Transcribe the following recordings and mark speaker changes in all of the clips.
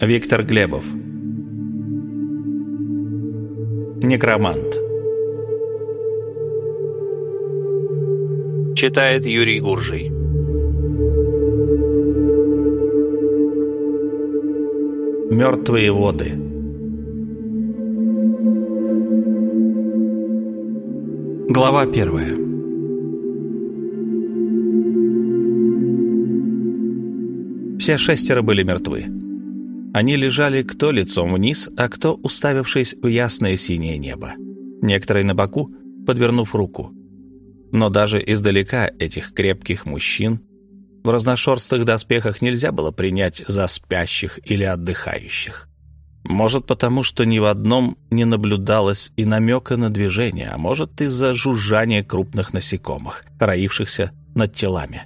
Speaker 1: Виктор Глебов. Некромант. Читает Юрий Гуржий Мертвые воды. Глава первая. Все шестеро были мертвы. Они лежали кто лицом вниз, а кто уставившись в ясное синее небо. Некоторые на боку, подвернув руку. Но даже издалека этих крепких мужчин в разношерстых доспехах нельзя было принять за спящих или отдыхающих. Может, потому что ни в одном не наблюдалось и намека на движение, а может, из-за жужжания крупных насекомых, роившихся над телами.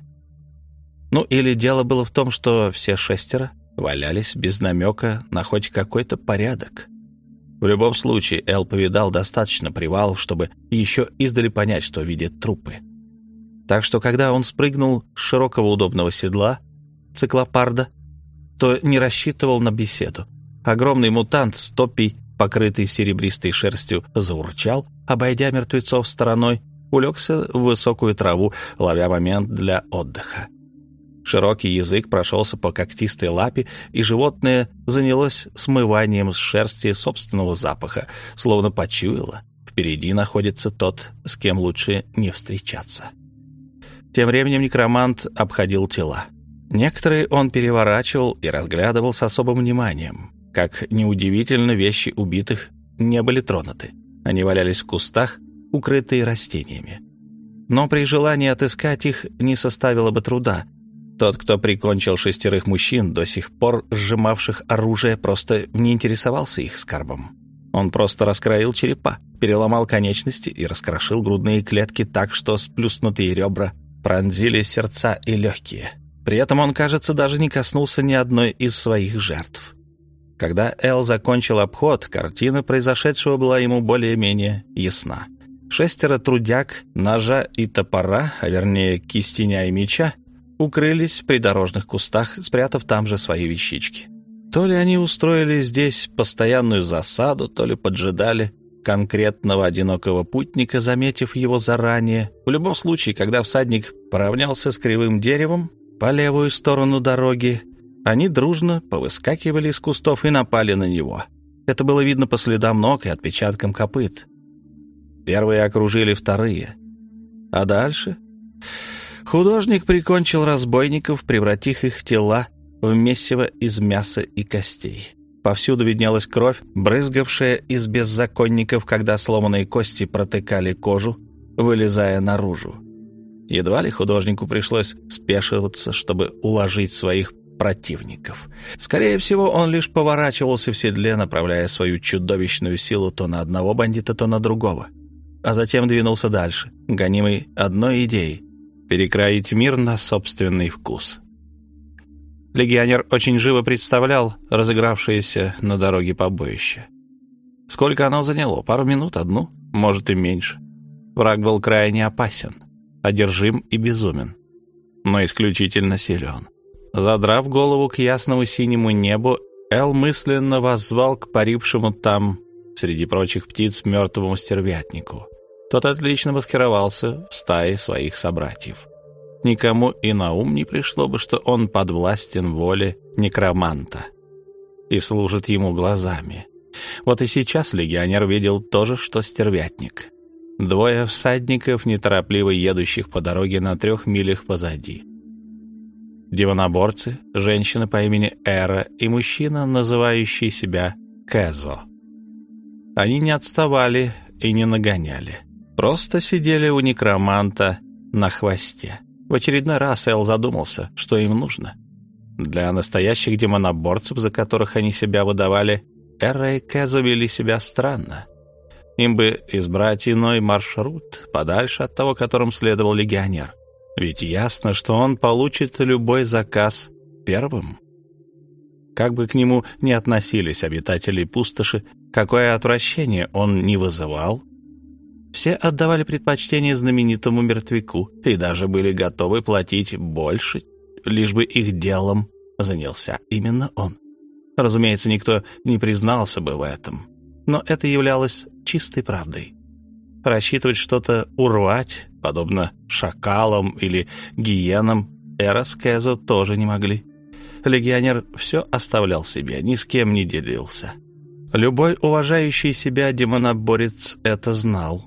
Speaker 1: Ну, или дело было в том, что все шестеро валялись без намека на хоть какой-то порядок. В любом случае, Эл повидал достаточно привалов, чтобы еще издали понять, что видит трупы. Так что, когда он спрыгнул с широкого удобного седла, циклопарда, то не рассчитывал на беседу. Огромный мутант с топий, покрытый серебристой шерстью, заурчал, обойдя мертвецов стороной, улегся в высокую траву, ловя момент для отдыха. Широкий язык прошелся по когтистой лапе, и животное занялось смыванием с шерсти собственного запаха, словно почуяло. Впереди находится тот, с кем лучше не встречаться. Тем временем некромант обходил тела. Некоторые он переворачивал и разглядывал с особым вниманием. Как неудивительно, вещи убитых не были тронуты. Они валялись в кустах, укрытые растениями. Но при желании отыскать их не составило бы труда, тот, кто прикончил шестерых мужчин, до сих пор сжимавших оружие, просто не интересовался их скарбом. Он просто раскроил черепа, переломал конечности и раскрошил грудные клетки так, что сплюснутые ребра пронзили сердца и легкие. При этом он, кажется, даже не коснулся ни одной из своих жертв. Когда Эл закончил обход, картина произошедшего была ему более-менее ясна. Шестеро трудяг, ножа и топора, а вернее кистеня и меча, укрылись в придорожных кустах, спрятав там же свои вещички. То ли они устроили здесь постоянную засаду, то ли поджидали конкретного одинокого путника, заметив его заранее. В любом случае, когда всадник поравнялся с кривым деревом по левую сторону дороги, они дружно повыскакивали из кустов и напали на него. Это было видно по следам ног и отпечаткам копыт. Первые окружили вторые. А дальше... Художник прикончил разбойников, превратив их тела в месиво из мяса и костей. Повсюду виднелась кровь, брызгавшая из беззаконников, когда сломанные кости протыкали кожу, вылезая наружу. Едва ли художнику пришлось спешиваться, чтобы уложить своих противников. Скорее всего, он лишь поворачивался в седле, направляя свою чудовищную силу то на одного бандита, то на другого. А затем двинулся дальше, гонимый одной идеей перекроить мир на собственный вкус. Легионер очень живо представлял разыгравшееся на дороге побоище. Сколько оно заняло? Пару минут? Одну? Может и меньше. Враг был крайне опасен, одержим и безумен, но исключительно силен. Задрав голову к ясному синему небу, Эл мысленно воззвал к парившему там, среди прочих птиц, мертвому стервятнику. Тот отлично маскировался в стае своих собратьев. Никому и на ум не пришло бы, что он подвластен воле некроманта и служит ему глазами. Вот и сейчас легионер видел то же, что стервятник. Двое всадников, неторопливо едущих по дороге на трех милях позади. Демоноборцы, женщина по имени Эра и мужчина, называющий себя Кэзо. Они не отставали и не нагоняли. Просто сидели у некроманта на хвосте. В очередной раз Эл задумался, что им нужно. Для настоящих демоноборцев, за которых они себя выдавали, Эра и Кэзо вели себя странно. Им бы избрать иной маршрут, подальше от того, которым следовал легионер. Ведь ясно, что он получит любой заказ первым. Как бы к нему ни относились обитатели пустоши, какое отвращение он не вызывал — все отдавали предпочтение знаменитому мертвяку и даже были готовы платить больше, лишь бы их делом занялся именно он. Разумеется, никто не признался бы в этом, но это являлось чистой правдой. Рассчитывать что-то урвать, подобно шакалам или гиенам, Эра с Кэзо тоже не могли. Легионер все оставлял себе, ни с кем не делился. Любой уважающий себя демоноборец это знал.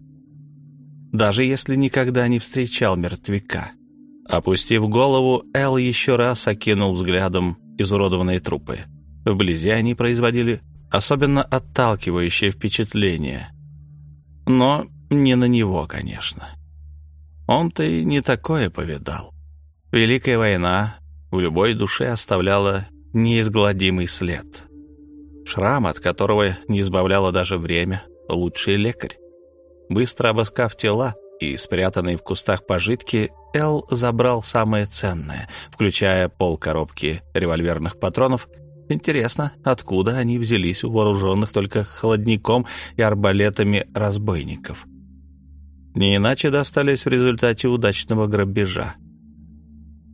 Speaker 1: Даже если никогда не встречал мертвяка. Опустив голову, Эл еще раз окинул взглядом изуродованные трупы. Вблизи они производили особенно отталкивающее впечатление. Но не на него, конечно. Он-то и не такое повидал. Великая война в любой душе оставляла неизгладимый след. Шрам, от которого не избавляло даже время, лучший лекарь. Быстро обыскав тела и спрятанные в кустах пожитки, Эл забрал самое ценное, включая пол коробки револьверных патронов. Интересно, откуда они взялись у вооруженных только холодником и арбалетами разбойников. Не иначе достались в результате удачного грабежа.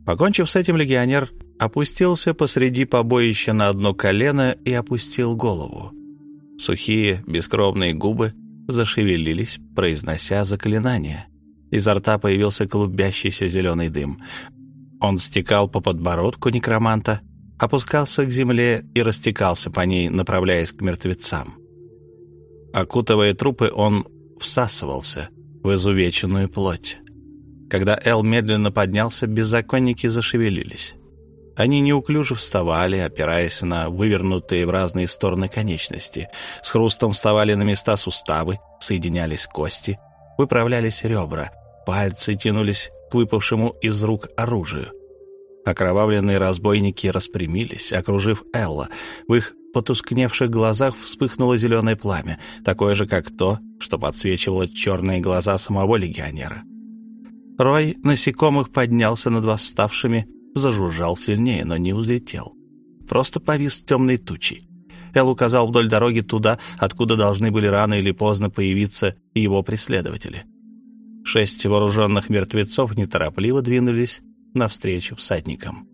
Speaker 1: Покончив с этим, легионер опустился посреди побоища на одно колено и опустил голову. Сухие, бескровные губы зашевелились, произнося заклинание. Изо рта появился клубящийся зеленый дым. Он стекал по подбородку некроманта, опускался к земле и растекался по ней, направляясь к мертвецам. Окутывая трупы, он всасывался, в изувеченную плоть. Когда Эл медленно поднялся, беззаконники зашевелились. Они неуклюже вставали, опираясь на вывернутые в разные стороны конечности. С хрустом вставали на места суставы, соединялись кости, выправлялись ребра, пальцы тянулись к выпавшему из рук оружию. Окровавленные разбойники распрямились, окружив Элла. В их потускневших глазах вспыхнуло зеленое пламя, такое же, как то, что подсвечивало черные глаза самого легионера. Рой насекомых поднялся над восставшими, зажужжал сильнее, но не улетел. Просто повис темной тучей. Эл указал вдоль дороги туда, откуда должны были рано или поздно появиться его преследователи. Шесть вооруженных мертвецов неторопливо двинулись навстречу всадникам.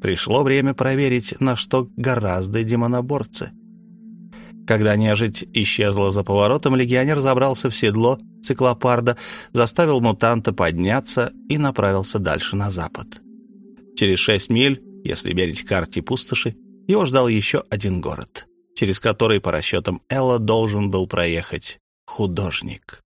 Speaker 1: Пришло время проверить, на что гораздо демоноборцы. Когда нежить исчезла за поворотом, легионер забрался в седло циклопарда, заставил мутанта подняться и направился дальше на запад. Через шесть миль, если верить карте пустоши, его ждал еще один город, через который, по расчетам Элла, должен был проехать художник.